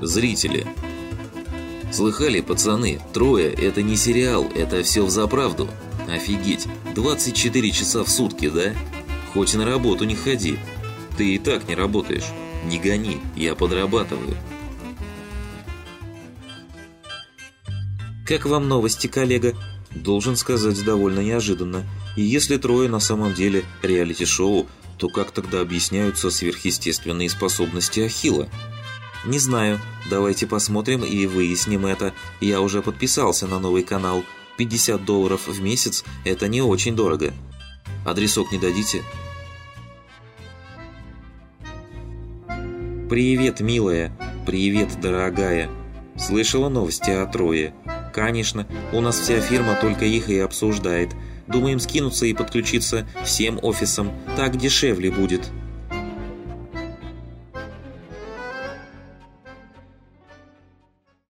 Зрители. Слыхали, пацаны, трое – это не сериал, это все взаправду. Офигеть, 24 часа в сутки, да? Хоть на работу не ходи. Ты и так не работаешь. Не гони, я подрабатываю. Как вам новости, коллега? Должен сказать, довольно неожиданно. И если трое на самом деле реалити-шоу, то как тогда объясняются сверхъестественные способности Ахилла? Не знаю. Давайте посмотрим и выясним это. Я уже подписался на новый канал. 50 долларов в месяц – это не очень дорого. Адресок не дадите? Привет, милая. Привет, дорогая. Слышала новости о Трое? Конечно, у нас вся фирма только их и обсуждает. Думаем скинуться и подключиться всем офисам. Так дешевле будет.